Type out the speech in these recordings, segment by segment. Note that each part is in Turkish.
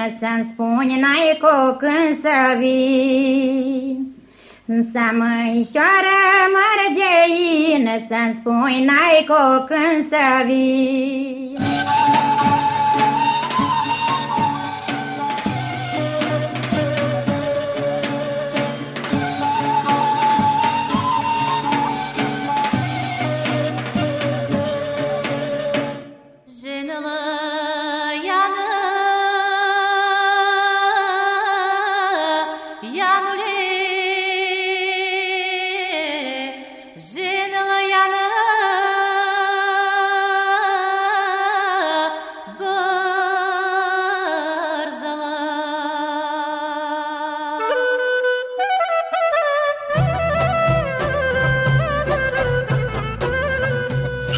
străină Să-mi spuni n-ai cu când să vin Să măișoară mărgeină Să-mi spui n-ai cu când să vin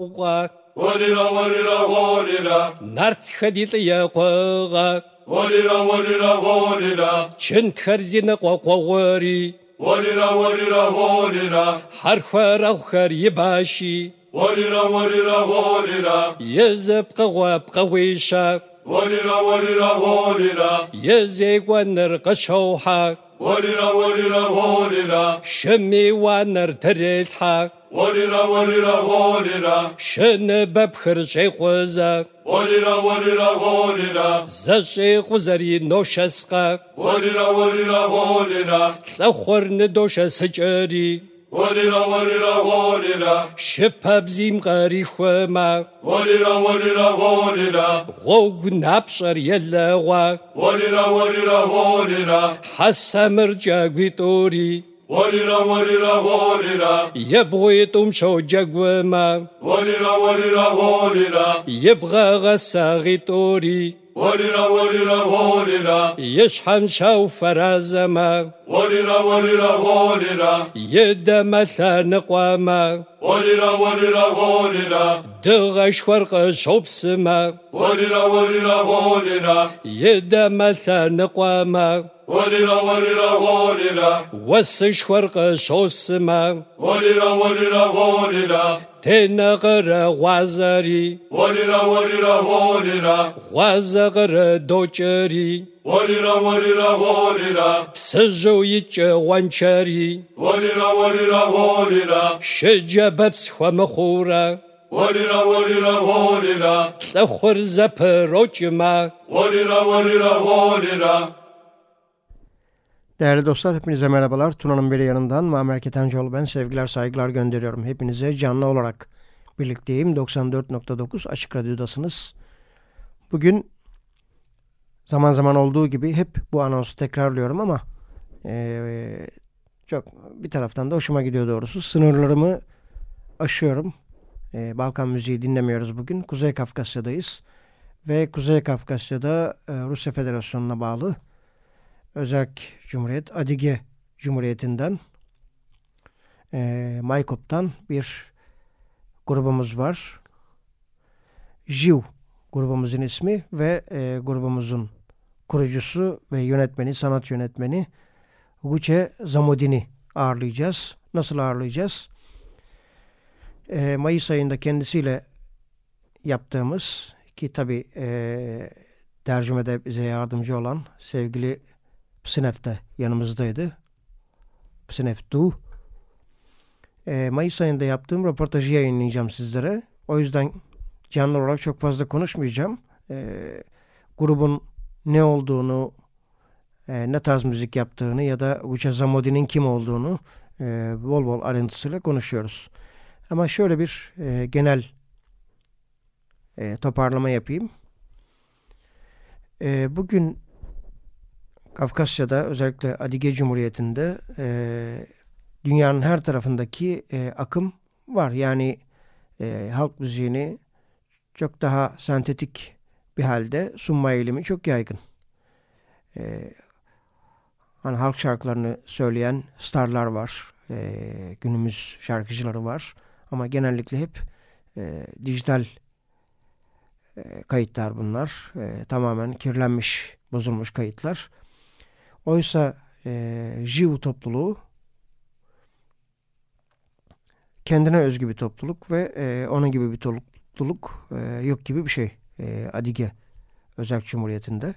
قوغا وليلا وليلا وليلا نارت خديل يا قوغا وليلا وليلا وليلا چند خرزين قوغوري وليلا وليلا وليلا حرخوا روخر يباشي وليلا وليلا وليلا يزبق وابقى ويشاك وليلا وليلا وليلا يزيق ونرق شوحك وليلا وليلا وليلا شمي ونر تريلحك وريرا وريرا وريرا شنب بخر شيخ وزا وريرا وريرا وريرا ز شيخ وزري نوشسقا وريرا وريرا وريرا تلخور ندوش سجري وريرا وريرا وريرا شپب زیم غری خوما وريرا وريرا وريرا غوغ نبشر يلغوا وريرا وريرا وريرا حسمر جاگوی توری وريرا وريرا وريرا يبغي يطمشوا جقوما وريرا وريرا وريرا يبغى غساغي طوري وريرا وريرا وريرا يشحن شاو فرازما وريرا وريرا وريرا يدا مثلا قواما وريرا وريرا وريرا دغش ورق شوب سما وريرا وريرا وريرا يدا مثلا قواما Warira warira warira Wassish warqa shosma Warira warira warira تنقر وزری وریرا وریرا وریرا وزقر دوچری وریرا وریرا وریرا سجویچ وانچری وریرا وریرا وریرا شجبت خوام خورا وریرا وریرا وریرا تخور زپ روچما وریرا وریرا Değerli dostlar hepinize merhabalar. Tuna'nın biri yanından Muammer Ketencoğlu ben sevgiler saygılar gönderiyorum. Hepinize canlı olarak birlikteyim. 94.9 Açık Radyo'dasınız. Bugün zaman zaman olduğu gibi hep bu anonsu tekrarlıyorum ama eee, çok bir taraftan da hoşuma gidiyor doğrusu. Sınırlarımı aşıyorum. Eee, Balkan müziği dinlemiyoruz bugün. Kuzey Kafkasya'dayız. Ve Kuzey Kafkasya'da e, Rusya Federasyonu'na bağlı Özerk Cumhuriyet, Adige Cumhuriyeti'nden e, Maykop'tan bir grubumuz var. JIV grubumuzun ismi ve e, grubumuzun kurucusu ve yönetmeni, sanat yönetmeni Guce Zamodin'i ağırlayacağız. Nasıl ağırlayacağız? E, Mayıs ayında kendisiyle yaptığımız ki tabi e, tercümede bize yardımcı olan sevgili Psinef de yanımızdaydı. Psinef Du. E, Mayıs ayında yaptığım röportajı yayınlayacağım sizlere. O yüzden canlı olarak çok fazla konuşmayacağım. E, grubun ne olduğunu, e, ne tarz müzik yaptığını ya da Uça Zamodi'nin kim olduğunu e, bol bol ayrıntısıyla konuşuyoruz. Ama şöyle bir e, genel e, toparlama yapayım. E, bugün Kafkasya'da özellikle Adige Cumhuriyeti'nde e, dünyanın her tarafındaki e, akım var. Yani e, halk müziğini çok daha sentetik bir halde sunma eğilimi çok yaygın. E, hani halk şarkılarını söyleyen starlar var. E, günümüz şarkıcıları var. Ama genellikle hep e, dijital e, kayıtlar bunlar. E, tamamen kirlenmiş, bozulmuş kayıtlar. Oysa e, Jiu topluluğu kendine özgü bir topluluk ve e, onun gibi bir topluluk e, yok gibi bir şey. E, Adige Özel Cumhuriyeti'nde.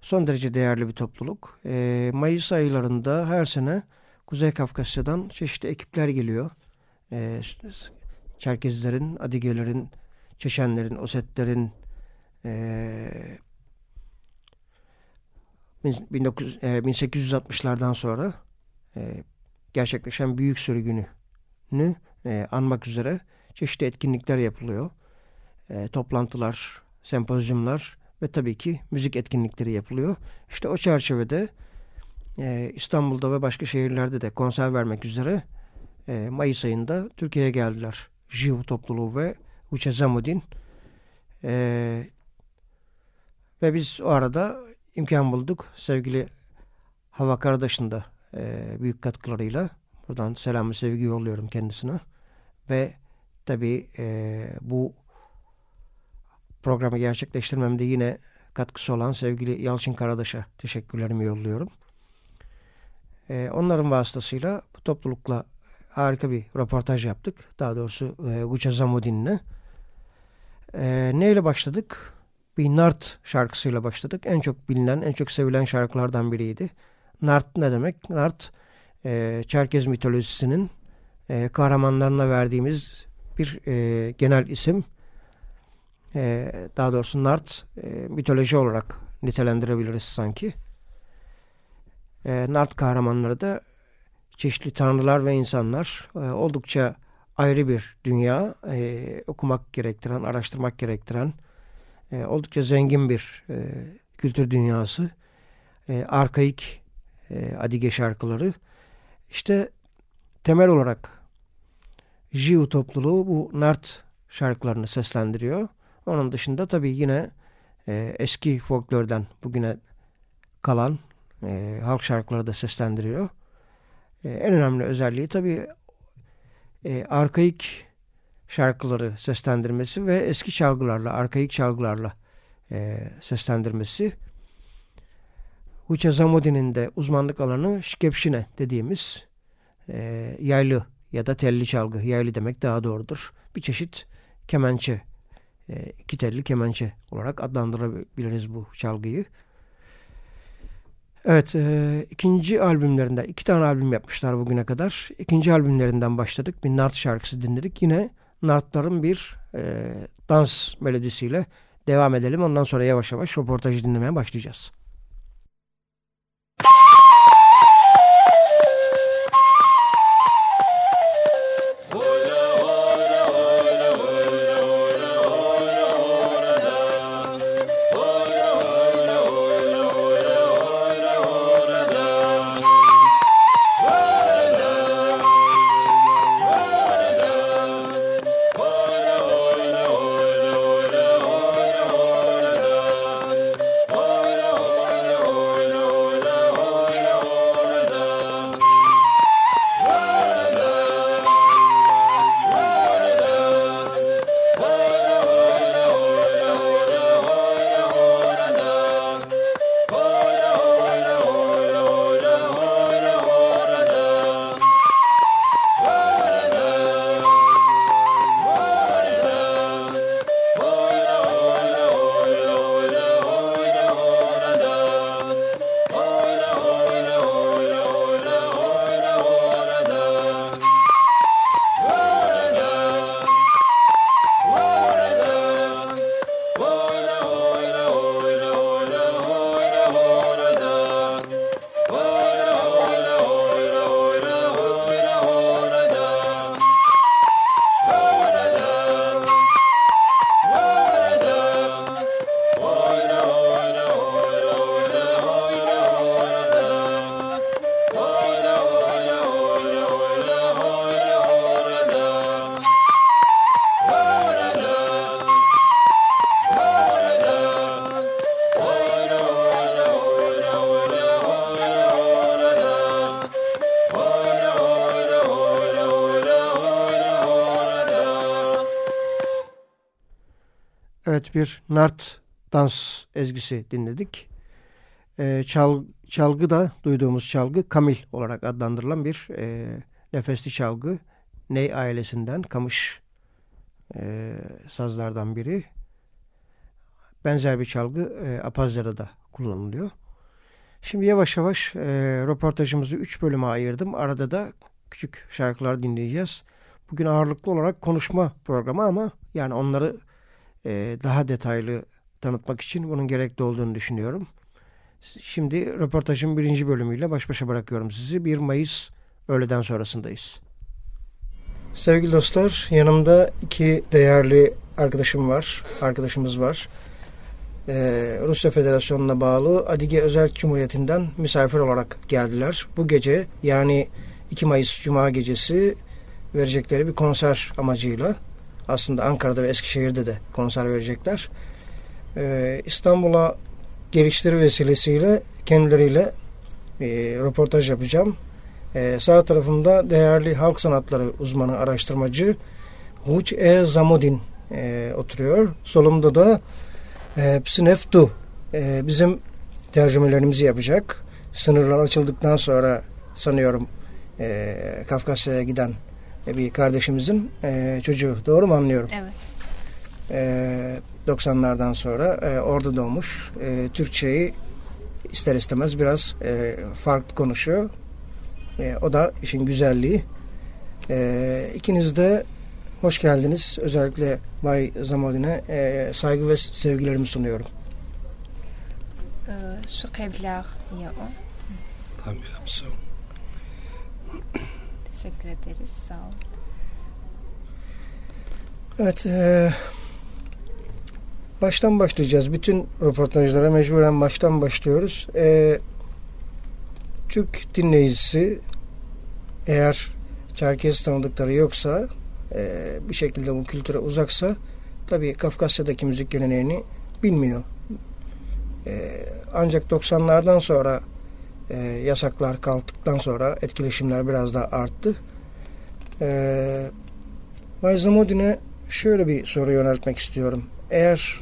Son derece değerli bir topluluk. E, Mayıs aylarında her sene Kuzey Kafkasya'dan çeşitli ekipler geliyor. E, Çerkezlerin, Adigelerin, Çeşenlerin, Osetlerin, e, 19, e, 1860'lardan sonra e, gerçekleşen büyük sürgünü e, anmak üzere çeşitli etkinlikler yapılıyor. E, toplantılar, sempozyumlar ve tabii ki müzik etkinlikleri yapılıyor. İşte o çerçevede e, İstanbul'da ve başka şehirlerde de konser vermek üzere e, Mayıs ayında Türkiye'ye geldiler. Jiv topluluğu ve Uçe Zamudin. E, ve biz o arada imkan bulduk. Sevgili Hava Karadaş'ın da e, büyük katkılarıyla buradan selamı sevgi yolluyorum kendisine. Ve tabii e, bu programı gerçekleştirmemde yine katkısı olan sevgili Yalçın Karadaş'a teşekkürlerimi yolluyorum. E, onların vasıtasıyla bu toplulukla harika bir röportaj yaptık. Daha doğrusu e, Zamudin'le. E, neyle başladık? Bir Nart şarkısıyla başladık. En çok bilinen, en çok sevilen şarkılardan biriydi. Nart ne demek? Nart e, Çerkez mitolojisinin e, kahramanlarına verdiğimiz bir e, genel isim. E, daha doğrusu Nart e, mitoloji olarak nitelendirebiliriz sanki. E, Nart kahramanları da çeşitli tanrılar ve insanlar e, oldukça ayrı bir dünya e, okumak gerektiren, araştırmak gerektiren e, oldukça zengin bir e, kültür dünyası. E, arkaik e, Adige şarkıları. İşte temel olarak Jiu topluluğu bu Nart şarkılarını seslendiriyor. Onun dışında tabii yine e, eski folklordan bugüne kalan e, halk şarkıları da seslendiriyor. E, en önemli özelliği tabii e, arkaik şarkıları seslendirmesi ve eski çalgılarla, arkaik çalgılarla e, seslendirmesi. Huça Zamodi'nin de uzmanlık alanı şkepşine dediğimiz e, yaylı ya da telli çalgı. Yaylı demek daha doğrudur. Bir çeşit kemençe, e, iki telli kemençe olarak adlandırabiliriz bu çalgıyı. Evet, e, ikinci albümlerinden, iki tane albüm yapmışlar bugüne kadar. İkinci albümlerinden başladık. Bir Nart şarkısı dinledik. Yine Nartların bir e, dans melodisiyle devam edelim. Ondan sonra yavaş yavaş röportajı dinlemeye başlayacağız. Evet bir Nart dans ezgisi dinledik. E, çal, çalgı da duyduğumuz çalgı Kamil olarak adlandırılan bir e, nefesli çalgı. Ney ailesinden Kamış e, sazlardan biri. Benzer bir çalgı e, Apazya'da da kullanılıyor. Şimdi yavaş yavaş e, röportajımızı üç bölüme ayırdım. Arada da küçük şarkılar dinleyeceğiz. Bugün ağırlıklı olarak konuşma programı ama yani onları e, daha detaylı tanıtmak için bunun gerekli olduğunu düşünüyorum. Şimdi röportajın birinci bölümüyle baş başa bırakıyorum sizi. 1 Mayıs öğleden sonrasındayız. Sevgili dostlar yanımda iki değerli arkadaşım var, arkadaşımız var. Ee, Rusya Federasyonu'na bağlı Adige Özel Cumhuriyeti'nden misafir olarak geldiler. Bu gece yani 2 Mayıs Cuma gecesi verecekleri bir konser amacıyla aslında Ankara'da ve Eskişehir'de de konser verecekler. Ee, İstanbul'a gelişleri vesilesiyle kendileriyle e, röportaj yapacağım. E, sağ tarafımda değerli halk sanatları uzmanı araştırmacı Huç E. Zamodin e, oturuyor. Solumda da e, Psineftu e, bizim tercümelerimizi yapacak. Sınırlar açıldıktan sonra sanıyorum e, Kafkasya'ya giden bir kardeşimizin e, çocuğu. Doğru mu anlıyorum? Evet. E, 90'lardan sonra e, orada doğmuş. E, Türkçeyi ister istemez biraz e, farklı konuşuyor. E, o da işin güzelliği. E, ikiniz de hoş geldiniz. Özellikle Bay Zamodin'e e, saygı ve sevgilerimi sunuyorum. Şu kevlar ya o. Teşekkür ederiz. Sağ ol. Evet. E, baştan başlayacağız. Bütün röportajlara mecburen baştan başlıyoruz. E, Türk dinleyicisi eğer Çerkez tanıdıkları yoksa e, bir şekilde bu kültüre uzaksa tabii Kafkasya'daki müzik geleneğini bilmiyor. E, ancak 90'lardan sonra e, yasaklar kalktıktan sonra etkileşimler biraz daha arttı. E, Mayzamodin'e şöyle bir soru yöneltmek istiyorum. Eğer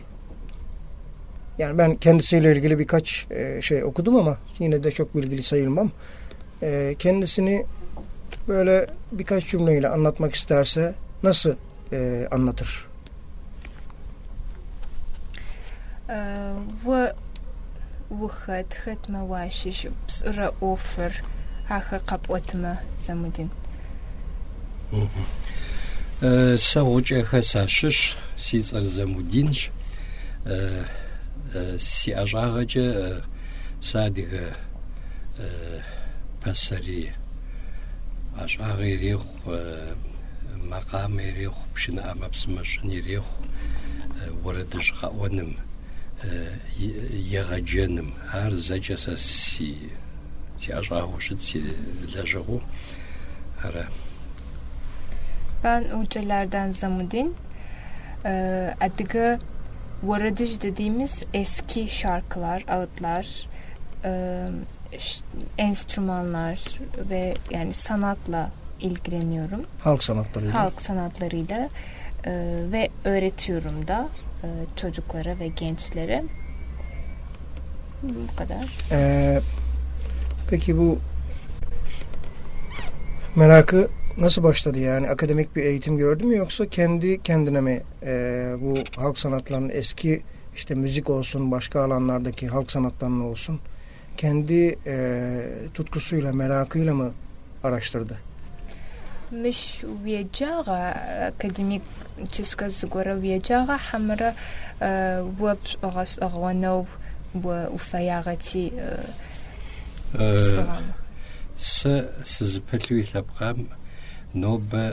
yani ben kendisiyle ilgili birkaç e, şey okudum ama yine de çok bilgili sayılmam. E, kendisini böyle birkaç cümleyle anlatmak isterse nasıl e, anlatır? Ve vuxet xetme вашиш псыра офыр ахэ къапӏотмэ Замудин. Сэ гъукӏэхэ сащыщ, си цӏэр Замудинщ. Си ӏэщӏагъэкӏэ сэ адыгэ пасари ӏэщӏагъэ ирехъу, макъам ирехъу, пшынэӏэ псымэщӏын ирехъу, уэрэдыжь къэӏуэным, егъэджэным. Ар зэкӏэ сэ си си ӏэщӏагъэу щыт, си лэжьыгъэу. Ара. Ben Uçeler'den Zamudin. Ee, Adıgı Varadiş dediğimiz eski şarkılar, ağıtlar, e, enstrümanlar ve yani sanatla ilgileniyorum. Halk sanatlarıyla. Halk sanatlarıyla e, ve öğretiyorum da e, çocuklara ve gençlere. Bu kadar. Ee, peki bu merakı nasıl başladı yani akademik bir eğitim gördü mü yoksa kendi kendine mi e, bu halk sanatlarının eski işte müzik olsun başka alanlardaki halk sanatlarının olsun kendi e, tutkusuyla merakıyla mı araştırdı? مش ويجاغا أكاديميك تشسكا زغورا ويجاغا حمرا وب أغاس أغوانو وفياغتي سە سزپەلوی لەبقام نۆبە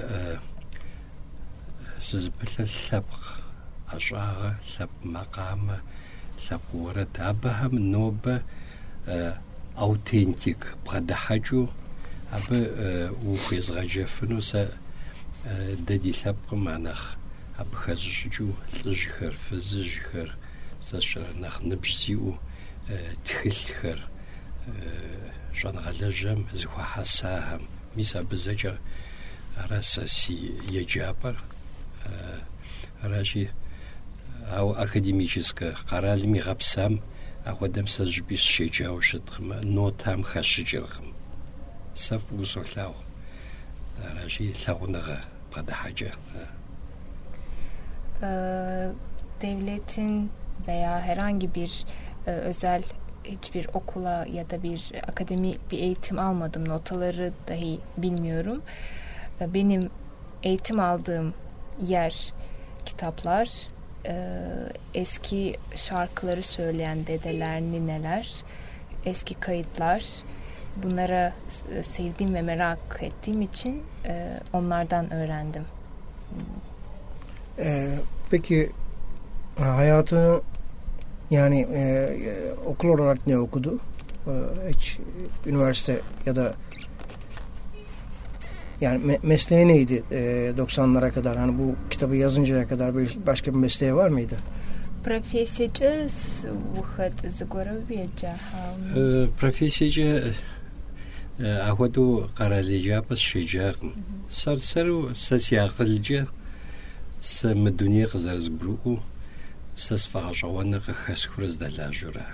سزپلە لەبق ئەشاغە لەب مەقامە لەبوەرە دابە هەم نۆبە ئەوتێنتیک بغەدەحەجو Абы ухуезгъэджэфынусэ дэ ди лъэпкъым анэхъ абы хэзыщӀыкӀыу лӀыжьхэр, фызыжьхэр, зэщӀэр нэхъ ныбжь зиӀэу тхылъхэр щӀэныгъэлэжьэм зыхуахьэсахэм мис абы зэкӀэ ара сэ си еджапӀэр аращи ау академическэ къэралым игъэпсам ахуэдэм сэ зыжьбис щеджауэ щыткъым, нотам хэщыкӀыркъым. saf usul thaw rashi thawndaga qadahaca devletin veya herhangi bir e, özel hiçbir okula ya da bir akademi bir eğitim almadım. Notaları dahi bilmiyorum. E, benim eğitim aldığım yer kitaplar, e, eski şarkıları söyleyen dedeler, nineler, eski kayıtlar, bunlara e, sevdiğim ve merak ettiğim için e, onlardan öğrendim. Ee, peki hayatını yani e, e, okul olarak ne okudu? Ee, hiç üniversite ya da yani me mesleği neydi e, 90'lara kadar? Hani bu kitabı yazıncaya kadar bir başka bir mesleği var mıydı? Профессиячы выход зыгорэ Профессиячы ахуэдэу къэрал أهودو قرالجا بس شجاغ سرسرو سسياقلجا سم الدنيا قزرز بروكو سس فغشوانا قخاس كرز دلاجورا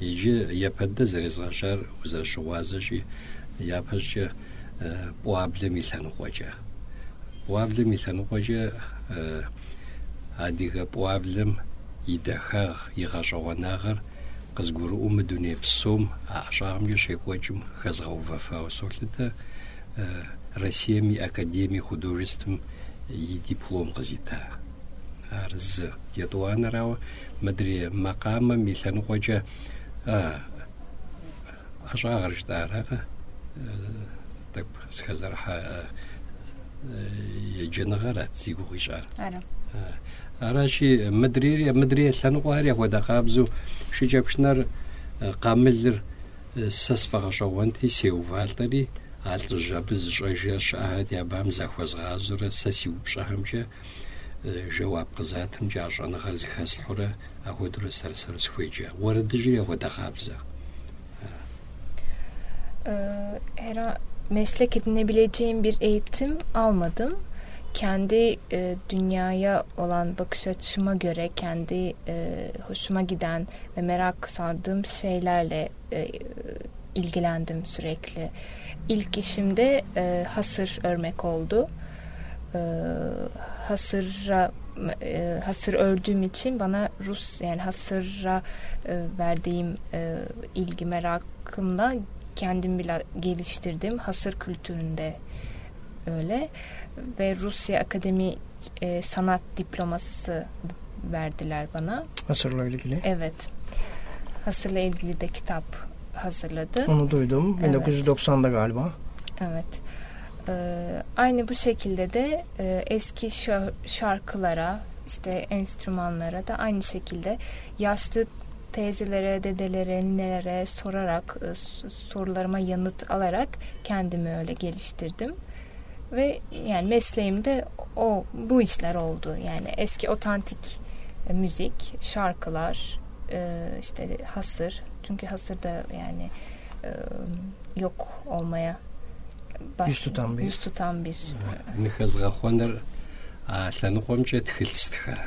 يجي يبدا زريز غشار وزر شوازجي يابش بوابل ميلان خوجا بوابل ميلان خوجا أديغ بوابلم يدخاغ يغشواناغر къызгурыӏуэу мы дуней псом а ӏэщӏагъэмкӏэ щекӏуэкӏым хэзгъэувэфауэ солъытэ Россием и Академие художеством и диплом къызита. Ар зы етӏуанэрауэ мыдрей макъамэм и лъэныкъуэкӏэ ӏэщӏагъэр жытӏаракъэ тӏэкӏу сыхэзэрыхьа еджэныгъэрат зи гугъу ищӏар. аращи мыдрери мыдрей лъэныкъуари апхуэдэ къабзэу шыкӏэпшынэр къамылыр сэ сфӏэгъэщӏэгъуэнти сеувалӏэри а лӏыжь абы зыщӏэжрэ щыӏэхэт я бам захуэзгъазэурэ сэ си упщӏэхэмкӏэ жэуап къызатэмкӏэ а щӏэныгъэр зыхэслъхьурэ апхуэдэурэ сэр сэру схуеджэ. Уэрэдыжьри апхуэдэ къабзэ. Her meslek edinebileceğim bir eğitim almadım. kendi e, dünyaya olan bakış açıma göre kendi e, hoşuma giden ve merak sardığım şeylerle e, ilgilendim sürekli. İlk işimde e, hasır örmek oldu. E, hasıra e, hasır ördüğüm için bana Rus yani hasıra e, verdiğim e, ilgi merakımla kendim bile geliştirdim hasır kültüründe öyle ve Rusya Akademi e, Sanat Diploması verdiler bana. Hasırla ilgili. Evet. Hasırla ilgili de kitap hazırladı. Onu duydum. Evet. 1990'da galiba. Evet. Ee, aynı bu şekilde de e, eski şarkılara, işte enstrümanlara da aynı şekilde yaşlı teyzelere, dedelere, ninelere sorarak, e, sorularıma yanıt alarak kendimi öyle geliştirdim Ve yani mesleğimde o bu işler oldu. Yani eski otantik e, müzik, şarkılar, e, işte hasır. Çünkü hasır da yani e, yok olmaya baş, yüz tutan bir. Yüz tutan bir. Нихазгахонер лъэныкъуэмкӏэ тхылъстха.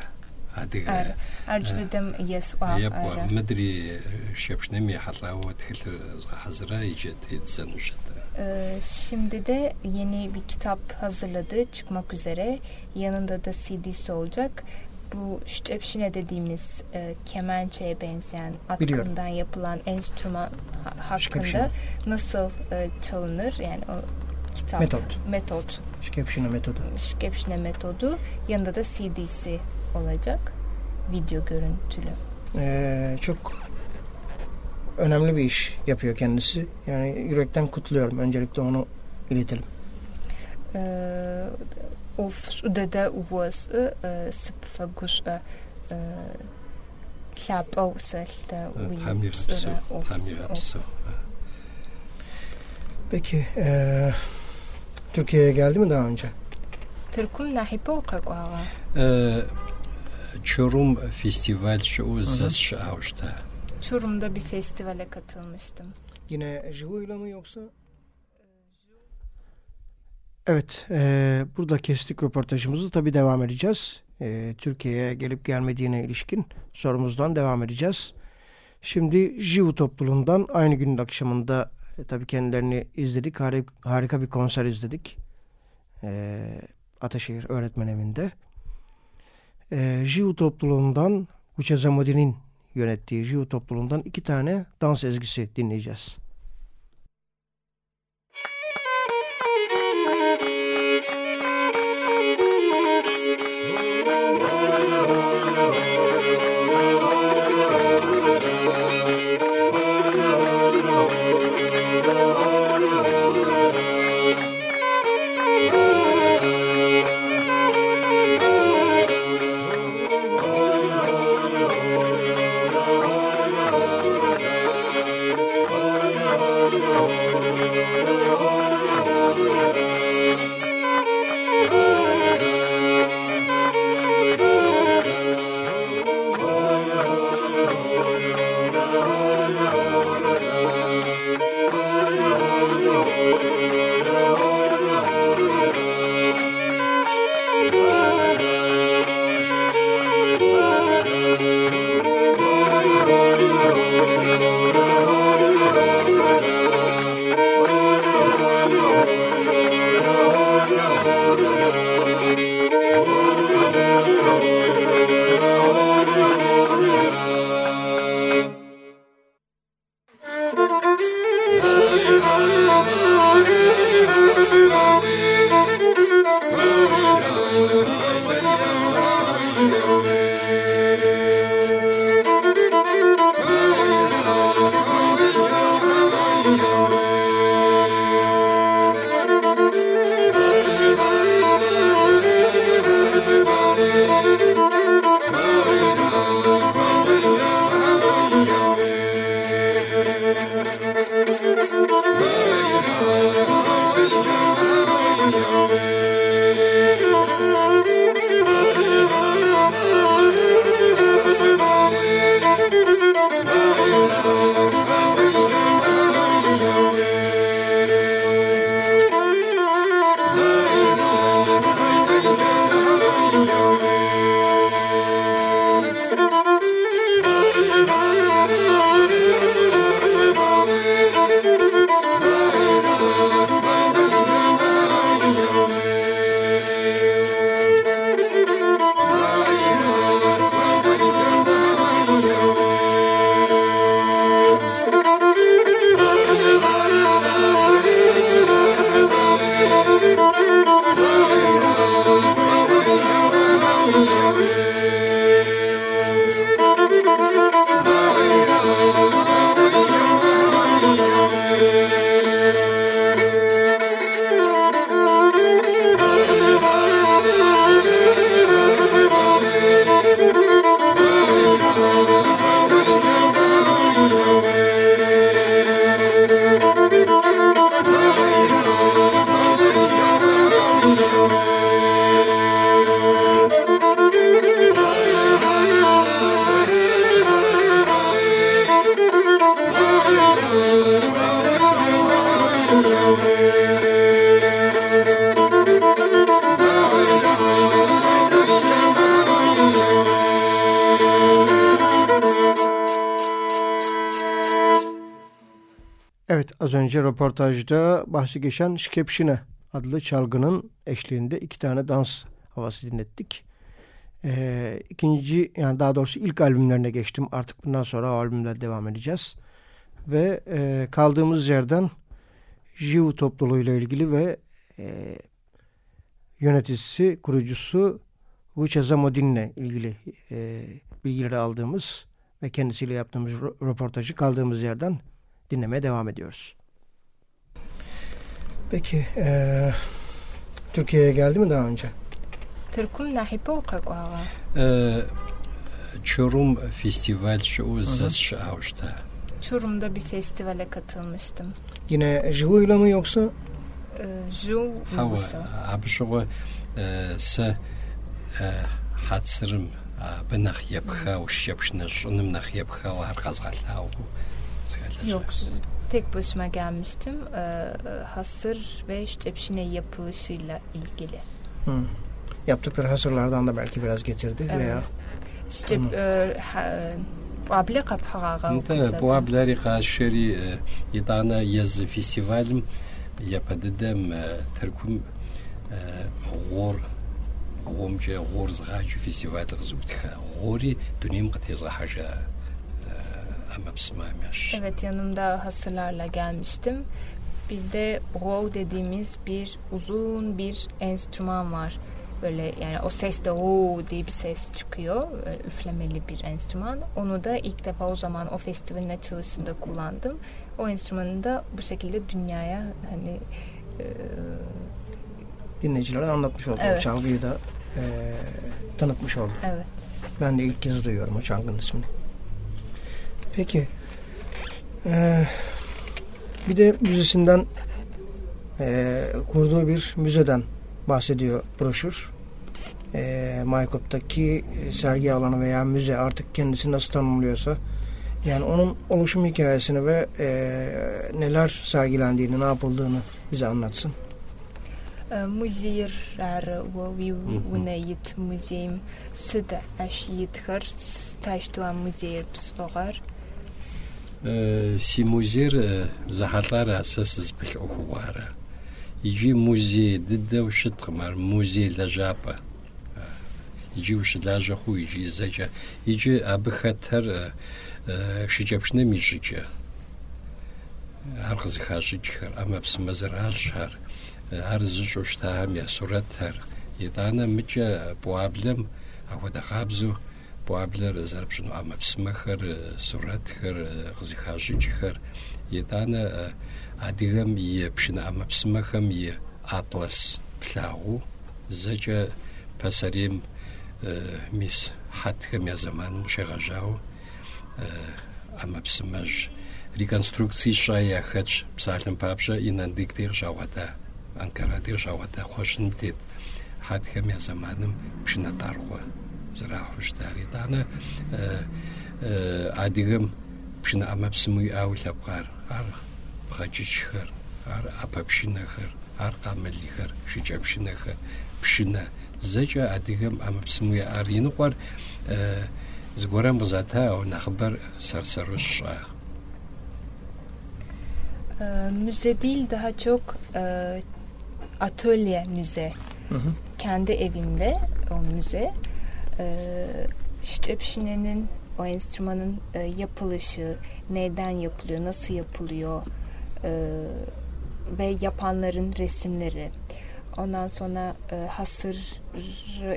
адыгэ ардждэдэм есӏуа епӏуа мыдри шэпшнэм ехьэлӏауэ тхылъыр згъэхьэзыра иджы тедзэну щытэ Ee, şimdi de yeni bir kitap hazırladı çıkmak üzere. Yanında da CD'si olacak. Bu ştepşine dediğimiz e, kemençeye benzeyen atkından yapılan enstrüman ha- hakkında Şkepşine. nasıl e, çalınır yani o kitap metot metot Şkepşine metodu Şkepşine metodu yanında da CD'si olacak video görüntülü. Ee, çok önemli bir iş yapıyor kendisi. Yani yürekten kutluyorum. Öncelikle onu iletelim. Of dede uvası sıpfaguş llap'eu sel'te Peki e, Türkiye'ye geldi mi daha önce? Türk'üm nahipe okakwağa. Çorum festival şu zas şahuşta. Çorum'da bir festivale katılmıştım. Yine Jigo'yla mı yoksa? Evet, e, burada kestik röportajımızı tabii devam edeceğiz. e, Türkiye'ye gelip gelmediğine ilişkin sorumuzdan devam edeceğiz. Şimdi Jivu topluluğundan aynı günün akşamında e, tabii kendilerini izledik. Harika, harika bir konser izledik. E, Ataşehir Öğretmen Evi'nde. E, Jivu topluluğundan Uçazamodi'nin yönettiği Jivu topluluğundan iki tane dans ezgisi dinleyeceğiz. Önce röportajda bahsi geçen Şkepşine adlı çalgının eşliğinde iki tane dans havası dinlettik. Ee, ikinci yani daha doğrusu ilk albümlerine geçtim. Artık bundan sonra o albümle devam edeceğiz. Ve e, kaldığımız yerden Jiu topluluğuyla ilgili ve e, yöneticisi, kurucusu Vuce Zamodin'le ilgili e, bilgileri aldığımız ve kendisiyle yaptığımız röportajı kaldığımız yerden dinlemeye devam ediyoruz. Peki e, Türkiye'ye geldi mi daha önce? Türk'üm nahipe okakwağa. Çorum Festival şu zas şahuşta. Çorum'da bir festivale katılmıştım. Yine Ju'yla mı yoksa? Ju Hava abi şu se hatsırım bınaq yapxa uş yapışına şunum naq yapxa var qazqalha. Yok tek başıma gelmiştim. Ee, hasır ve şepşine yapılışıyla ilgili. Hı. yaptıkları hasırlardan da belki biraz getirdi Evet. veya Şicip Abli kaphağa Întă poablari qaşeri yedana yaz festivalim yapadedem Türküm غور غومجة غور زغاج فيستيفال غزوبتها غوري دنيم قد يزغحاجة ama pısmaymış. Evet yanımda hasırlarla gelmiştim. Bir de bow dediğimiz bir uzun bir enstrüman var. Böyle yani o ses de o diye bir ses çıkıyor. Böyle üflemeli bir enstrüman. Onu da ilk defa o zaman o festivalin açılışında kullandım. O enstrümanı da bu şekilde dünyaya hani e, dinleyicilere anlatmış olduk. Evet. O çalgıyı da e, tanıtmış olduk. evet. Ben de ilk kez duyuyorum o çalgının ismini. Peki. e, bir de müzesinden e, kurduğu bir müzeden bahsediyor broşür. E, Maykop'taki sergi alanı veya müze artık kendisi nasıl tanımlıyorsa yani onun oluşum hikayesini ve e, neler sergilendiğini, ne yapıldığını bize anlatsın. музеирар уи унаит музейм сыд ашиитхэр ташитуа музеир псфогар Си музейр зэхьэлӏэр асэ сызпылъӏухуарэ. Иджы музей дыдэу щыткъым ар музей лэжьапӏэ. Иджы ущылажьэ хъу иджы зэкӏэ. Иджы абы хэтэр шыкӏэпшынэм ищӏыкӏэ. Ар къызыхащӏыкӏхэр ӏэмэпсымэ зэращхьэр. Ар зыщӏу щытахэм я сурэтхэр. ИтӀанэ мыкӏэ пӏуаблэм апхуэдэ къабзэу пӏуаблэр зэрыпщӏыну ӏэмэпсымэхэр, сурэтхэр, къызыхащӏыкӏхэр. ИтӀанэ адыгэм и пшынэ ӏэмэпсымэхэм и атлас плъагъуу зэкӏэ пасарейм мис хьэтхэм я зэманым щегъэжьауэ ӏэмэпсымэжь реконструкций щӏа яхэтщ псалъэм папщӏэ и Нандик-де къыщагъуэта, Анкара-де къыщагъуэта кхъуэщын тет хьэтхэм я зэманым пшынэ тӏаргъуэ зэрахъуу щытар. ИтӀанэ адыгэм пшынэ ӏэмэпсымэ уиӏауэ лъэпкъар ар бгъэкӏыжьхэр, ар ӏэпэпшынэхэр, ар къамылихэр, шыкӏэпшынэхэр, пшынэ зэкӏэ адыгэм ӏэмэпсымэ уиӏар. И ныкъуэр зыгуэрэм къызата нэхъыбэр сэрсэру щӏа. Ee, müze değil daha çok e, atölye müze. Hı hı. Kendi evinde o müze. Ee, Ştrepşine'nin o enstrümanın e, yapılışı, neden yapılıyor, nasıl yapılıyor e, ve yapanların resimleri. Ondan sonra e, hasır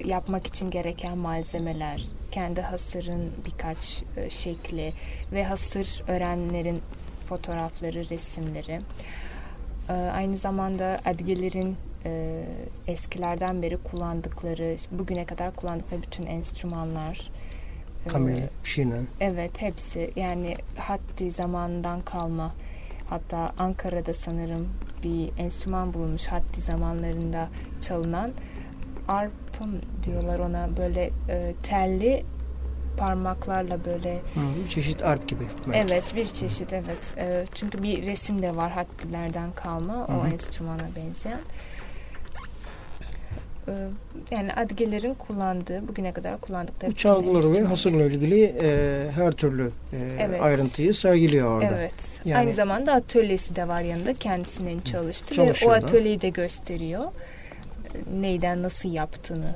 yapmak için gereken malzemeler, kendi hasırın birkaç e, şekli ve hasır öğrenenlerin fotoğrafları, resimleri. Ee, aynı zamanda adgelerin e, eskilerden beri kullandıkları, bugüne kadar kullandıkları bütün enstrümanlar. e, Kamel, pşine. Evet, hepsi. Yani Hatti zamanından kalma. Hatta Ankara'da sanırım bir enstrüman bulunmuş Hatti zamanlarında çalınan arpım diyorlar ona böyle e, telli parmaklarla böyle Hı, çeşit arp gibi. belki. Evet bir çeşit evet. Ee, çünkü bir resim de var hattilerden kalma o hı. enstrümana benzeyen. Ee, yani adgelerin kullandığı, bugüne kadar kullandıkları... Bu çalgıları ve hasırla ilgili e, her türlü e, evet. ayrıntıyı sergiliyor orada. Evet. Yani, Aynı zamanda atölyesi de var yanında. Kendisinin çalıştı ve o atölyeyi de gösteriyor. Neyden nasıl yaptığını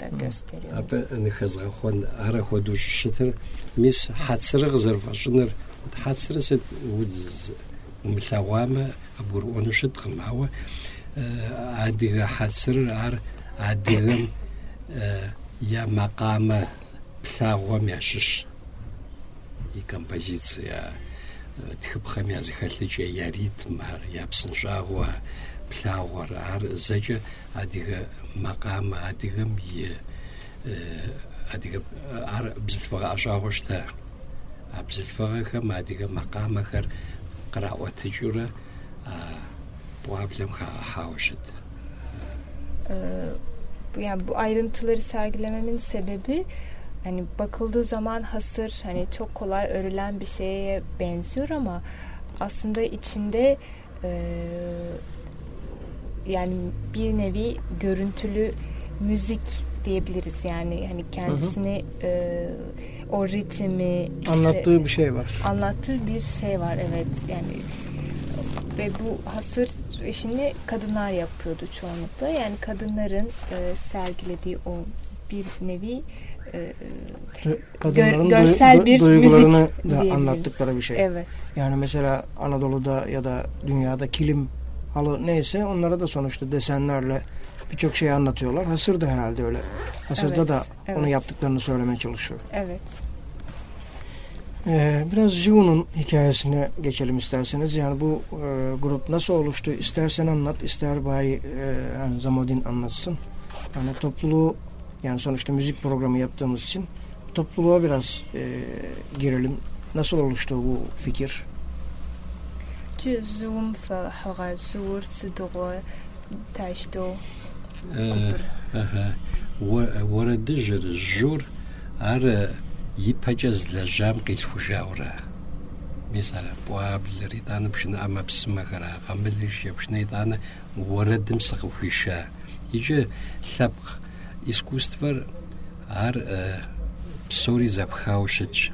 da gösteriyor. Abi hani kızga mis hatsırı kızır faşınır. Hatsırı sit uz umtlağama abur onu şıtkım hava. Ee, Adiga hatsırı ar адыгэм э, я макъамэ плъагъуэм ящыщ и композиция э, тхыпхъэм я зэхэлъыкӏэ я ритм ар я псынщӏагъуэ плъагъуэр ар зэкӏэ адыгэ макъамэ адыгэм и э, адыгэ ар бзылъфыгъэ ӏэщӏагъуэ щыта а бзылъфыгъэхэм адыгэ макъамэхэр къраӏуэтыкӏыурэ пӏуаблэм хагъэхьауэ щыт bu- yani bu ayrıntıları sergilememin sebebi hani bakıldığı zaman hasır hani çok kolay örülen bir şeye benziyor ama aslında içinde e, yani bir nevi görüntülü müzik diyebiliriz. Yani hani kendisini e, o ritmi işte, anlattığı bir şey var. Anlattığı bir şey var evet. Yani ve bu hasır işini kadınlar yapıyordu çoğunlukla. Yani kadınların e, sergilediği o bir nevi e, kadınların gör, görsel bir duygularını müzik da anlattıkları bir şey. Evet. Yani mesela Anadolu'da ya da dünyada kilim halı neyse onlara da sonuçta desenlerle birçok şey anlatıyorlar. Hasır da herhalde öyle. Hasırda evet, da evet. onu yaptıklarını söylemeye çalışıyor. Evet. Ee, biraz Jiun'un hikayesine geçelim isterseniz. Yani bu e, grup nasıl oluştu? İstersen anlat, ister Bay e, yani Zamodin anlatsın. Yani topluluğu, yani sonuçta müzik programı yaptığımız için topluluğa biraz e, girelim. Nasıl oluştu bu fikir? Zoom фэхьыгъэ зыур сыдыгъо тащтэу. Э, э, э, ворэ дыжыр жур ипэкӀэ зылэжьам къилъхужауэрэ? мис а пӀуаблэр, итӀанэ пшынэ Ӏэмэ псымэхэр, а гъэмылыр жепшынэ итӀанэ уэрэдым сыкъыхуиша. Иджы лъэпкъ искусствэр ар псори зэпхауэ щытщ.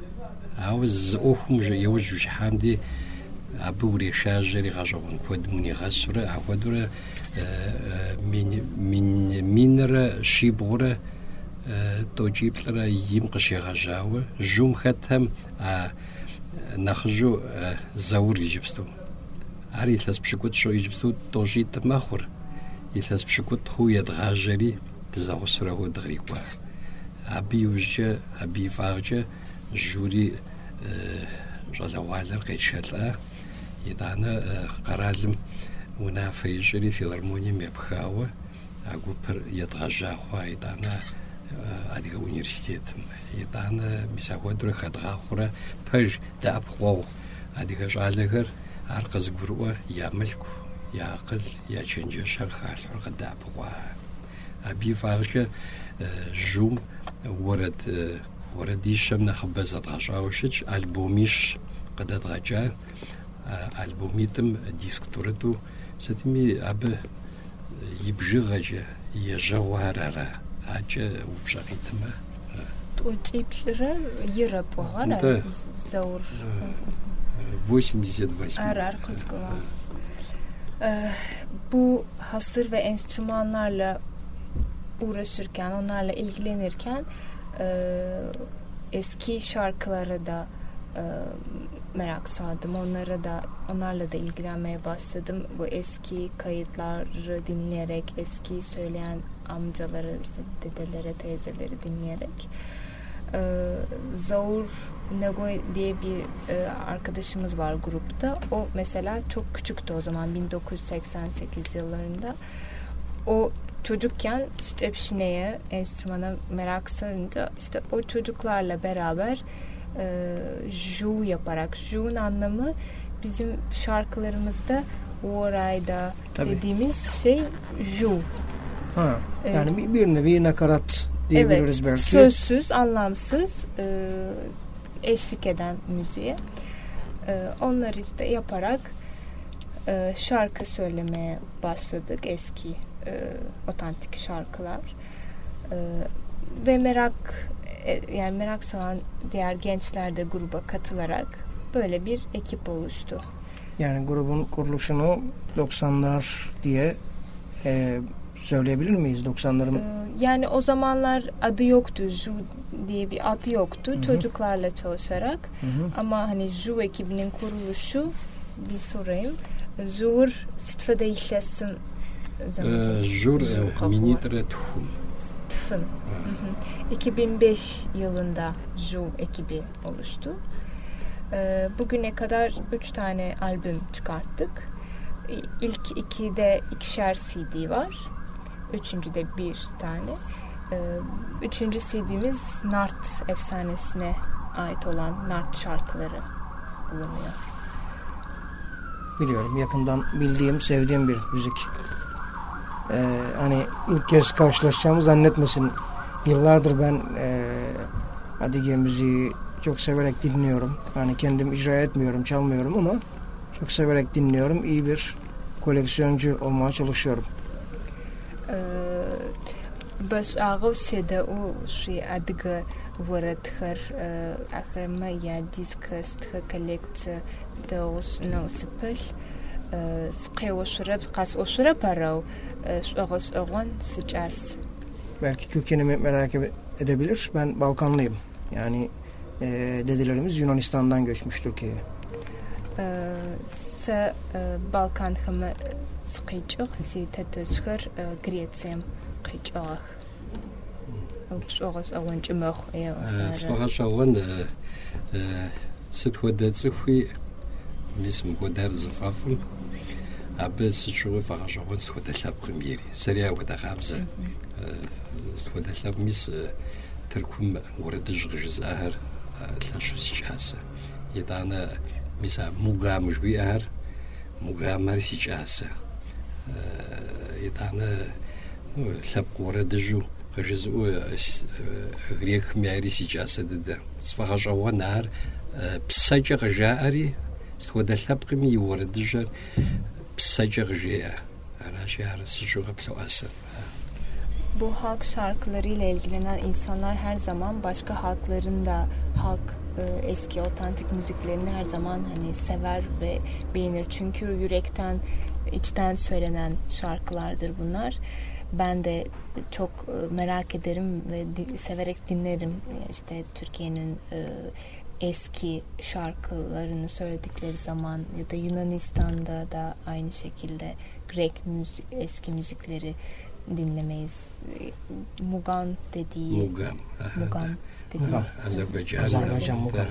Ауэ зы Ӏуэхум еужь ущыхьам ди абы урешажьэри гъэщӀэгъуэн куэдым унигъэсурэ, ахуэдурэ минрэ щибгъурэ тӏокӏиплӏрэ им къыщегъэжьауэ жум хэтэм а нэхъыжьу заур иджыпсту ар илъэс пщыкӏут що иджыпсту тӏощӏитӏ мэхъур илъэс пщыкӏут хъуу едгъажьэри дызэгъусэрэ дыкърикӏуа абы иужькӏэ абы и фӏагъкӏэ жюри щӏалэгъуалэр къетшэлӏэ итӏанэ къэралым унафэ ищӏри филармонием епхауэ а гупыр едгъэжьа хъуа итӏанэ Адыгэ университетым итӏанэ мис ахуэдурэ хэдгъахъурэ пэж дэӏэпхъуэгъу адыгэ щӏалэхэр ар къызыгурыӏуэ я мылъку я акъыл я чэнджэщэ халъхьэр къыдэӏэпхъуа абы и фӏагъкӏэ жум уэрэд уэрэдищэм нэхъыбэ зэдгъэщӏауэ щытщ альбомищ къыдэдгъэкӏа альбомитӏым диск турыту сытми абы и бжыгъэкӏэ ежьэгъуэр ара акӏэ упщӏэ къитмэ тӏокӏиплӏрэр ирэпӏыгъэр заур 88 Arar kızgılan. Ee, bu hasır ve enstrümanlarla uğraşırken, onlarla ilgilenirken e, eski şarkılara da e, merak sardım. Onlara da onlarla da ilgilenmeye başladım. Bu eski kayıtları dinleyerek, eski söyleyen amcaları, işte dedelere, teyzeleri dinleyerek. Ee, Zaur Nagoy diye bir e, arkadaşımız var grupta. O mesela çok küçüktü o zaman 1988 yıllarında. O çocukken işte Şine'ye, enstrümana merak sarınca işte o çocuklarla beraber e, ju yaparak, ju'nun anlamı bizim şarkılarımızda Waray'da dediğimiz şey ju. Ha, yani evet. bir nevi nakarat diyebiliriz evet, belki. Sözsüz, anlamsız e, eşlik eden müziğe. E, onları işte yaparak e, şarkı söylemeye başladık. Eski e, otantik şarkılar. E, ve merak e, yani merak salan diğer gençler de gruba katılarak böyle bir ekip oluştu. Yani grubun kuruluşunu 90'lar diye e, söyleyebilir miyiz 90'ların? Yani o zamanlar adı yoktu. Ju diye bir adı yoktu. Hı-hı. Çocuklarla çalışarak. Hı-hı. Ama hani Ju ekibinin kuruluşu bir sorayım. Jur sitfede işlesin Jur minitre tuhum. Tüfüm. 2005 yılında Ju ekibi oluştu. Bugüne kadar 3 tane albüm çıkarttık. İlk ikide ikişer CD var. Üçüncüde bir tane. Üçüncü CD'miz Nart efsanesine ait olan Nart şarkıları bulunuyor. Biliyorum yakından bildiğim, sevdiğim bir müzik. Ee, hani ilk kez karşılaşacağımı zannetmesin. Yıllardır ben e, Adige müziği çok severek dinliyorum. Hani kendim icra etmiyorum, çalmıyorum ama çok severek dinliyorum. İyi bir koleksiyoncu olmaya çalışıyorum бэшӏагъэу седэӏу шъуи адыгэ орэдхэр ахэмэ я дискэстхэ коллекция дэгъу шӏынэу сыпылъ sıkıyoşurup, kasyoşurup arav şoğuz oğun sıcaz. Belki kökenimi merak edebilir. Ben Balkanlıyım. Yani e, dedelerimiz Yunanistan'dan göçmüş Türkiye'ye. Se Balkan hımı бас гэж уух си татөсхөр э, грецэм гэж уух обсорос аван чимэр яа э, сараш аван э, э сэт хөдэцхи мисм хөдэр зфафун абэс чуэ фараш аван сходэлла премьер саря года хамза сходэлла мис тэрхум горэдж гжзахэр лашус часа ядана миса мугамж биахэр мугамар сичаса едана лъэпкъ уэрэдыжьу къыжызыӏэу грех мяри сикӏасэ дыдэ. Сфэгъэщӏэгъуэн ар псэкӏэ къыжаӏэри схуэдэ лъэпкъми и уэрэдыжьэр psece gıjeye. Araşi arası şu kaplı Bu halk şarkılarıyla ilgilenen insanlar her zaman başka halkların da halk e, eski otantik müziklerini her zaman hani sever ve beğenir. Çünkü yürekten, içten söylenen şarkılardır bunlar ben de çok e, merak ederim ve severek dinlerim. İşte Türkiye'nin e, eski şarkılarını söyledikleri zaman ya da Yunanistan'da da aynı şekilde Grek müzik, eski müzikleri dinlemeyiz. Mugan dediği Mugan. Mugan dediği. Azerbaycan. Azerbaycan Mugan.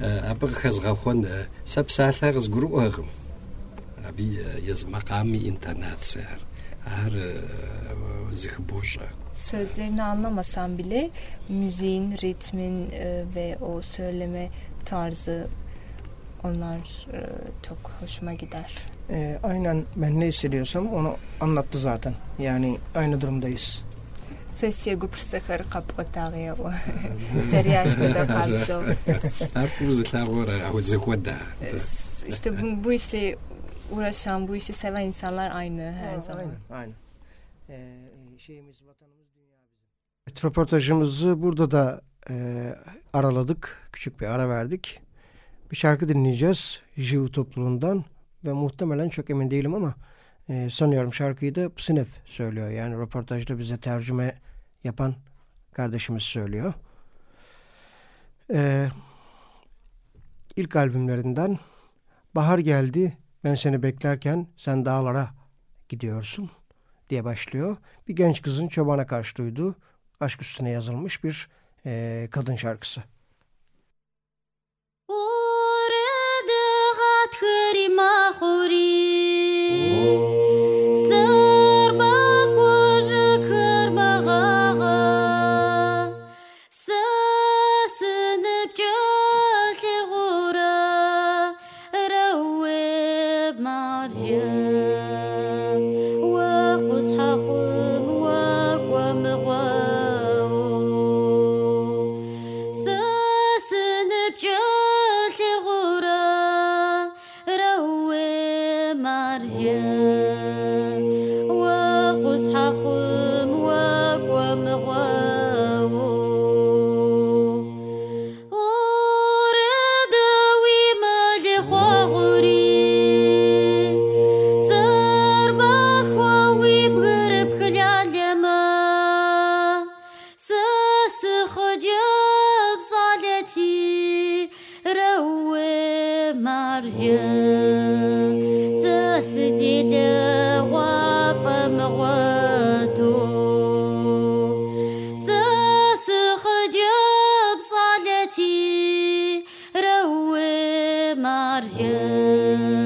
Абы къыхэзгъэхъуэн сэ псалъэ къызгурыӏуэкъым. Абы езы макъами интонациер. Ар zıhboşa. Sözlerini anlamasam bile müziğin, ritmin e, ve o söyleme tarzı onlar e, çok hoşuma gider. E, aynen ben ne hissediyorsam onu anlattı zaten. Yani aynı durumdayız. Sesiye guprsakar kapkotağıya o. Seriyaş koda kalso. İşte bu, bu işle uğraşan, bu işi seven insanlar aynı her zaman. Aynen, aynen. Ee, şeyimiz, vatanımız, dünya bizim. Röportajımızı burada da e, araladık. Küçük bir ara verdik. Bir şarkı dinleyeceğiz. Jiv topluluğundan ve muhtemelen çok emin değilim ama e, sanıyorum şarkıyı da Psınef söylüyor. Yani röportajda bize tercüme yapan kardeşimiz söylüyor. E, ilk albümlerinden Bahar geldi ben seni beklerken sen dağlara gidiyorsun diye başlıyor. Bir genç kızın çobana karşı duyduğu aşk üstüne yazılmış bir e, kadın şarkısı. Oh. margem.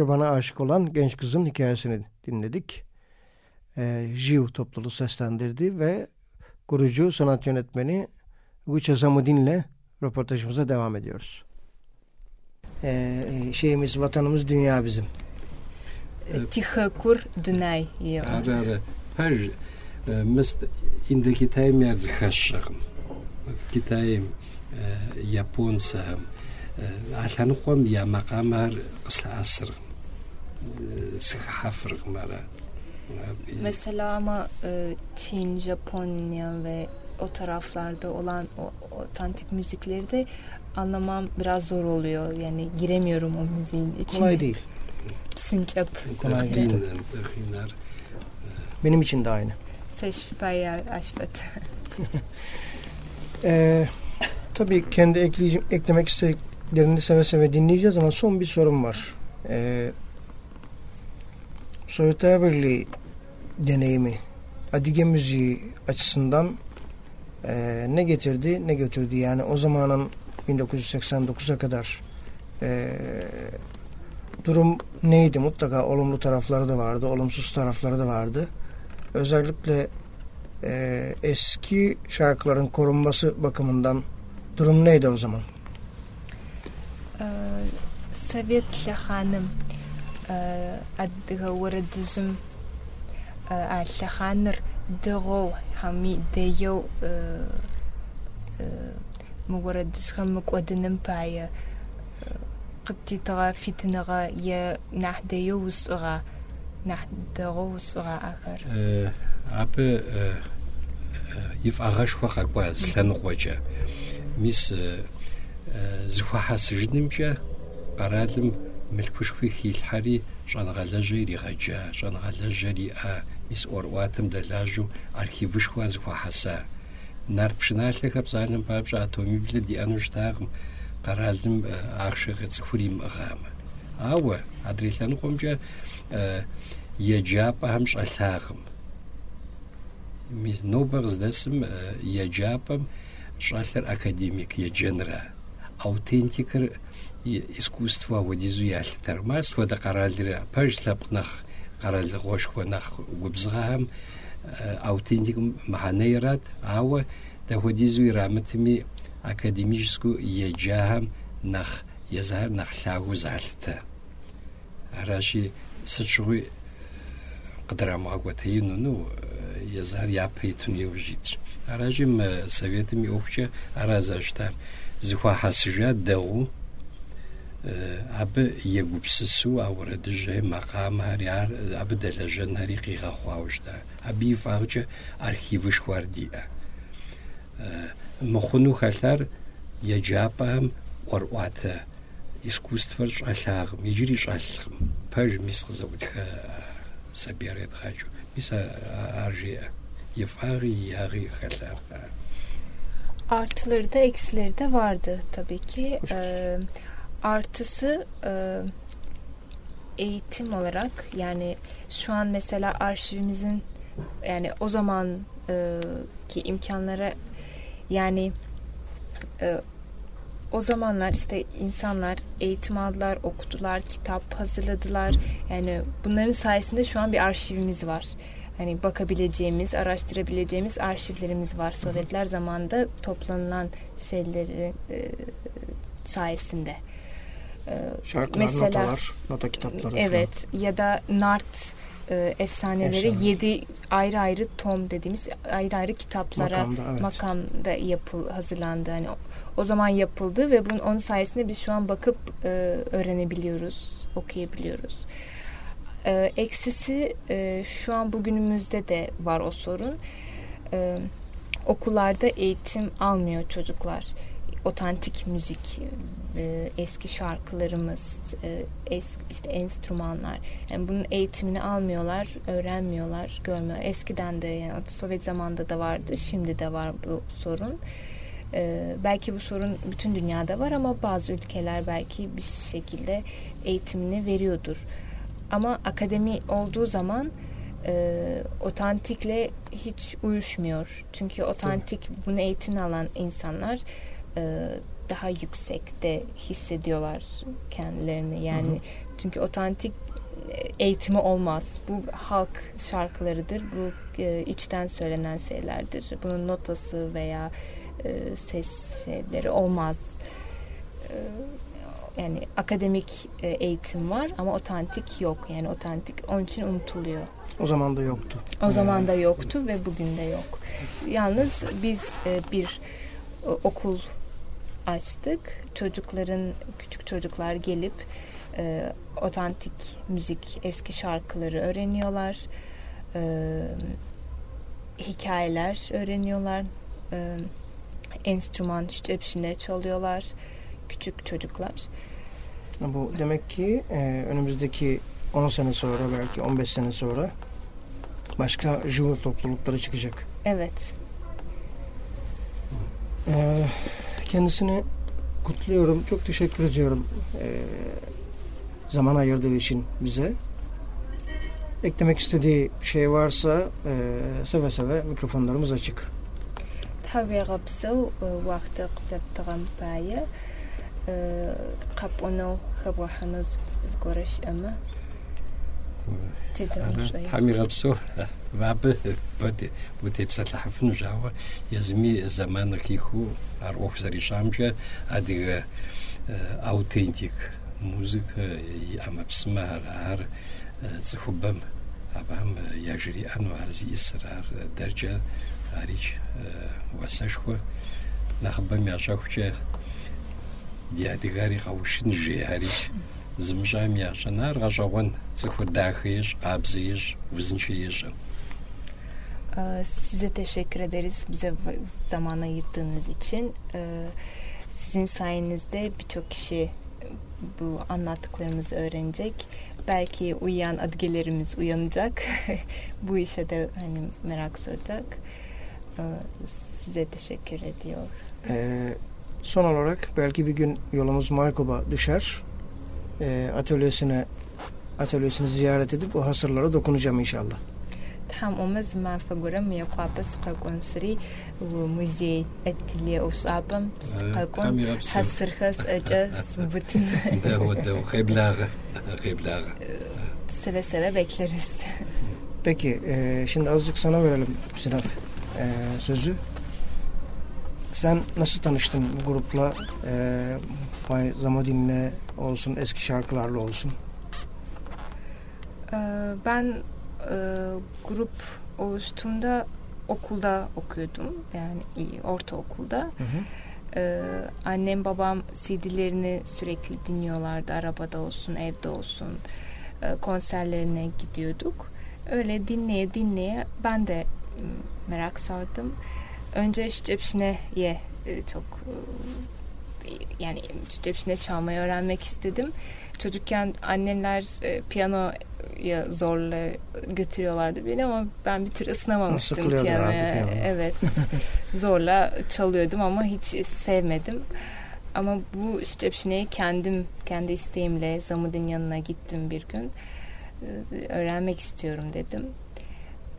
çobana aşık olan genç kızın hikayesini dinledik. Ee, Jiv topluluğu seslendirdi ve kurucu sanat yönetmeni Guça Zamudin'le röportajımıza devam ediyoruz. Ee, şeyimiz, vatanımız dünya bizim. Тихокур Дунай. Ара ара. Паж мыст инде Китайм яр зыхэсщӏэкъым. Китайм японцам алъэныкъуэм я макъамэр sık hafırık. Mesela ama e, Çin, Japonya ve o taraflarda olan o otantik müzikleri de anlamam biraz zor oluyor. Yani giremiyorum o müziğin içine. Kolay değil. Sincap. Kolay değil. Benim için de aynı. Seşfaya aşbat. ee, tabii kendi ekleyeceğim, eklemek istediklerini seve seve dinleyeceğiz ama son bir sorum var. Ee, Sovyetler Birliği deneyimi Adige müziği açısından e, ne getirdi ne götürdü? Yani o zamanın 1989'a kadar e, durum neydi? Mutlaka olumlu tarafları da vardı olumsuz tarafları da vardı. Özellikle e, eski şarkıların korunması bakımından durum neydi o zaman? Sovyetli hanım Э, аддыга уэрэдүзэм э, ааллахаанэр дэгоо хами дэё э, мугурэдүсхэммэк уадэным пая къыттитыгъа фитынэгъа я нахь дэё усыгъа нахь дэгоо усыгъа ахэр. Апэ иф агъэшхуэ къэкӏуа слъэныкъуэкӏэ мис зыхуэхьэсыжынымкӏэ къэралым мэлхүшхвихи лхари жангалажери гажа жангалажери а мис орватым далажу архивышхва зхвахаса нар пшиналлахап занам папша атомиблэ ди ануштагм гараалм аахшиг э, зхурим агама ава адрилан хумжа э, яджапа хамш алхагм мис ноберс дэсм э, яджапам шаллер академик ядженра аутентикер искусство водизуялтар масвада каралира пажлапнах каралгошхванах губзгаам э, аутентик маханейрат ава таходизуирамтми академическую ежаам нах язар нахлагу залта араши сачуи э, кдрамагва тейну ну э, язар япейтун евжит аражим советами охча аразаштар зихва хасжа дагу абы егупсысу ауэрэдыжьи макъамэхэр ар абы дэлэжьэнхэри къигъэхъуауэ щыта абы и фӏагъкӏэ архивышхуэр диӏэ мыхъуну хэлъэр еджапӏэм ӏуэрыӏуатэ искусствэр щӏэлъагъым иджыри щӏэлъкъым пэж мис къызэӏутхэ сабийр едгъэкӏыу мис ар жиӏэ и фӏагъи ягъи хэлъэр Artıları da eksileri de vardı tabii ki. Ee, artısı e, eğitim olarak yani şu an mesela arşivimizin yani o zaman e, ki imkanlara yani e, o zamanlar işte insanlar eğitim aldılar, okudular, kitap hazırladılar. Yani bunların sayesinde şu an bir arşivimiz var. Hani bakabileceğimiz, araştırabileceğimiz arşivlerimiz var. Sovyetler zamanında toplanılan şeyleri e, sayesinde. Şarkılar, Mesela, notalar, nota kitapları Evet falan. ya da Nart e, efsaneleri Efsane. yedi ayrı ayrı tom dediğimiz ayrı ayrı kitaplara makamda, evet. makamda yapıl hazırlandı. Hani o, o zaman yapıldı ve bunun onun sayesinde biz şu an bakıp e, öğrenebiliyoruz, okuyabiliyoruz. E, eksisi e, şu an bugünümüzde de var o sorun. E, okullarda eğitim almıyor çocuklar. Otantik müzik, e, eski şarkılarımız, e, eski işte enstrümanlar. Yani bunun eğitimini almıyorlar, öğrenmiyorlar, görmüyor. Eskiden de yani Sovyet zamanında da vardı, şimdi de var bu sorun. E, belki bu sorun bütün dünyada var ama bazı ülkeler belki bir şekilde eğitimini veriyordur. Ama akademi olduğu zaman e, otantikle hiç uyuşmuyor. Çünkü otantik bunu eğitimini alan insanlar e, daha yüksekte hissediyorlar kendilerini. Yani hı hı. çünkü otantik e, eğitimi olmaz. Bu halk şarkılarıdır. Bu e, içten söylenen şeylerdir. Bunun notası veya e, ses şeyleri olmaz. E, yani akademik e, eğitim var ama otantik yok. Yani otantik onun için unutuluyor. O zaman da yoktu. O zaman da yoktu ve bugün de yok. Yalnız biz e, bir okul açtık. Çocukların, küçük çocuklar gelip e, otantik müzik, eski şarkıları öğreniyorlar. E, hikayeler öğreniyorlar. E, enstrüman, şcepşine çalıyorlar. Küçük çocuklar. Bu demek ki e, önümüzdeki 10 sene sonra belki 15 sene sonra başka juva toplulukları çıkacak. Evet. Ee, kendisini kutluyorum. Çok teşekkür ediyorum. Ee, zaman ayırdığı için bize. Eklemek istediği şey varsa e, seve seve mikrofonlarımız açık. Tabii kapsıl vakti kıtattığım payı kap onu kıbrahınız görüş ama حامي غبسو واب بود بود بسات لحفن جاوا يزمي زمان كيخو اروح زري شامجا ادي اوتنتيك موزيك اما بسمع هر تخبم ابهم يجري انو ارزي اسرار درجه هاريج وساشخو نخبم يعشاخو دي ادغاري зымжам ящӀын. Ар гъэщӀэгъуэн цӀыхур дахеиж, къабзеиж, узыншеижыр. Size teşekkür ederiz bize zaman ayırdığınız için. Ee, sizin sayenizde birçok kişi e, bu anlattıklarımızı öğrenecek. Belki uyuyan adgelerimiz uyanacak. bu işe de hani merak saracak. Ee, size teşekkür ediyor. Ee, son olarak belki bir gün yolumuz Maykop'a düşer e, atölyesine atölyesini ziyaret edip o hasırlara dokunacağım inşallah. تحمومز ما فقرم يقابس قاكون سري وموزي اتلي وصابم قاكون حسر خاس اجا سبوتن ده هو ده خيبلاغ خيبلاغ seve seve bekleriz. Peki e, şimdi azıcık sana verelim Sinaf e, sözü. Sen nasıl tanıştın bu grupla? E, Bay Zamodin'le olsun, eski şarkılarla olsun? Ee, ben e, grup oluştuğunda okulda okuyordum. Yani ortaokulda. Hı hı. Ee, annem babam CD'lerini sürekli dinliyorlardı. Arabada olsun, evde olsun. Ee, konserlerine gidiyorduk. Öyle dinleye dinleye ben de merak sardım. Önce Şcepşine'ye e, çok e, yani hepsine çalmayı öğrenmek istedim. Çocukken annemler e, piyanoya zorla götürüyorlardı beni ama ben bir türlü ısınamamıştım piyanoya. Evet. zorla çalıyordum ama hiç sevmedim. Ama bu Şcepşine'yi kendim, kendi isteğimle Zamud'un yanına gittim bir gün. E, öğrenmek istiyorum dedim.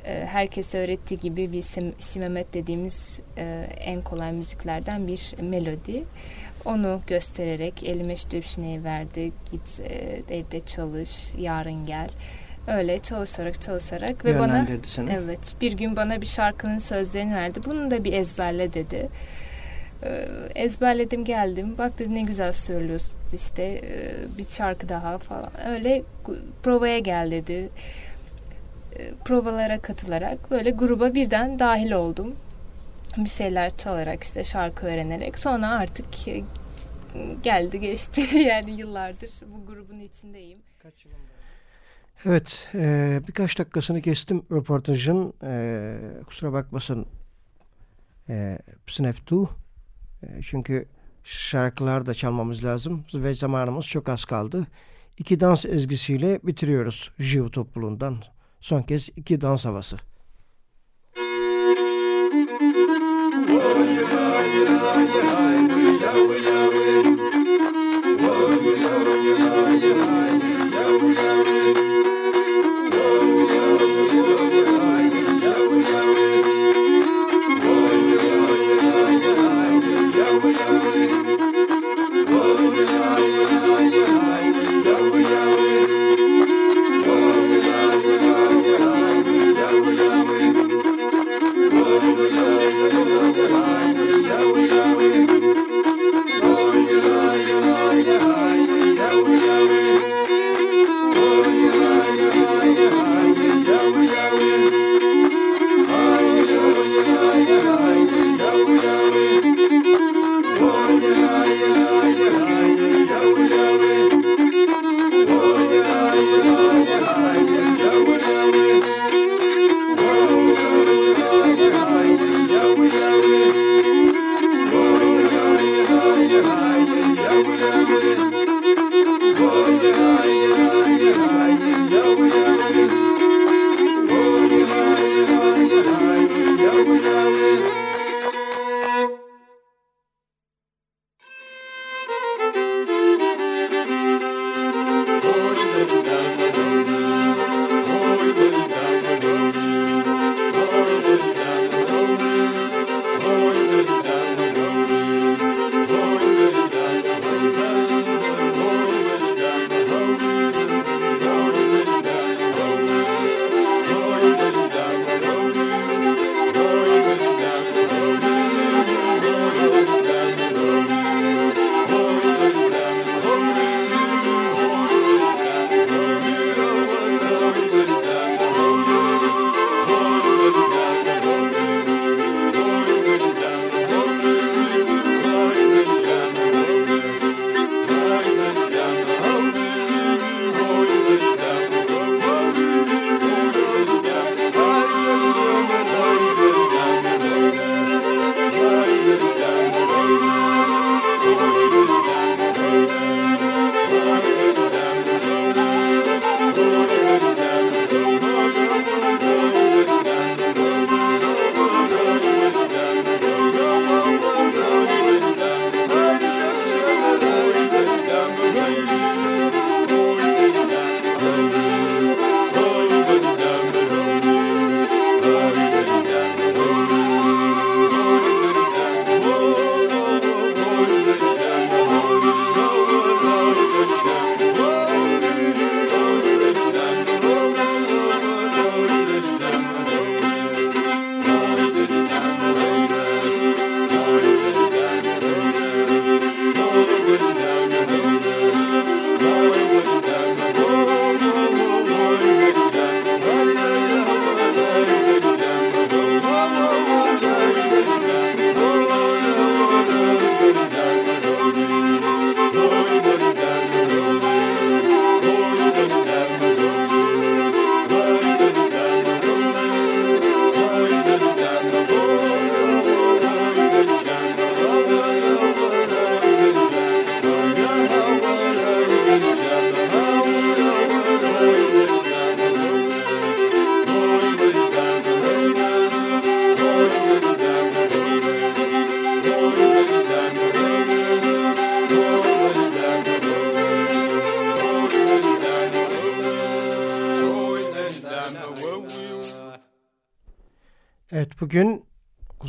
E, herkese öğrettiği gibi bir simemet dediğimiz e, en kolay müziklerden bir melodi. Onu göstererek elime şüdüpşineyi verdi. Git e, evde çalış, yarın gel. Öyle çalışarak çalışarak ve bana seni. evet bir gün bana bir şarkının sözlerini verdi. Bunu da bir ezberle dedi. Ee, ezberledim geldim. Bak dedi ne güzel söylüyorsun işte e, bir şarkı daha falan. Öyle provaya gel dedi. E, provalara katılarak böyle gruba birden dahil oldum bir şeyler çalarak işte şarkı öğrenerek sonra artık e, geldi geçti yani yıllardır bu grubun içindeyim. Kaç yılında? Evet e, birkaç dakikasını kestim röportajın e, kusura bakmasın e, Psneftu e, çünkü şarkılar da çalmamız lazım ve zamanımız çok az kaldı. İki dans ezgisiyle bitiriyoruz Jiv topluluğundan. Son kez iki dans havası. Bugün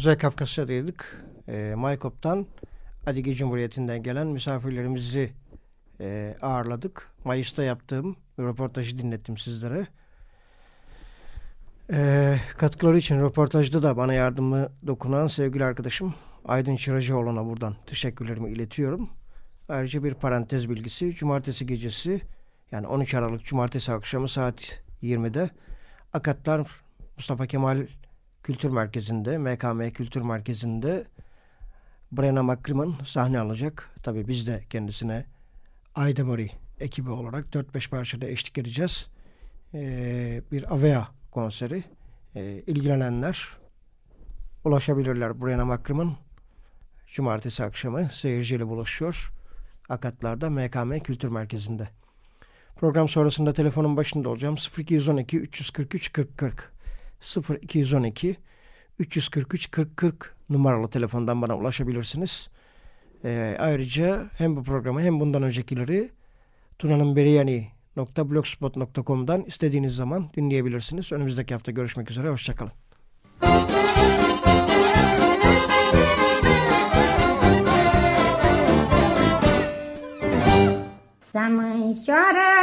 Kuzey Kafkasya'daydık. E, Maykop'tan Adige Cumhuriyeti'nden gelen misafirlerimizi e, ağırladık. Mayıs'ta yaptığım röportajı dinlettim sizlere. E, katkıları için röportajda da bana yardımı dokunan sevgili arkadaşım Aydın Çıracıoğlu'na buradan teşekkürlerimi iletiyorum. Ayrıca bir parantez bilgisi. Cumartesi gecesi yani 13 Aralık Cumartesi akşamı saat 20'de Akatlar Mustafa Kemal Kültür Merkezi'nde, MKM Kültür Merkezi'nde Brenna McCrimmon sahne alacak. Tabii biz de kendisine Aydemari ekibi olarak 4-5 parçada eşlik edeceğiz. Ee, bir Avea konseri. Ee, ilgilenenler ulaşabilirler Brenna McCrimmon Cumartesi akşamı seyirciyle buluşuyor. Akatlar'da MKM Kültür Merkezi'nde. Program sonrasında telefonun başında olacağım. 0212 343 40 40 0212 343 40 40 numaralı telefondan bana ulaşabilirsiniz. Ee, ayrıca hem bu programı hem bundan öncekileri tunanınberiyani.blogspot.com'dan istediğiniz zaman dinleyebilirsiniz. Önümüzdeki hafta görüşmek üzere. Hoşçakalın. Să mânșoară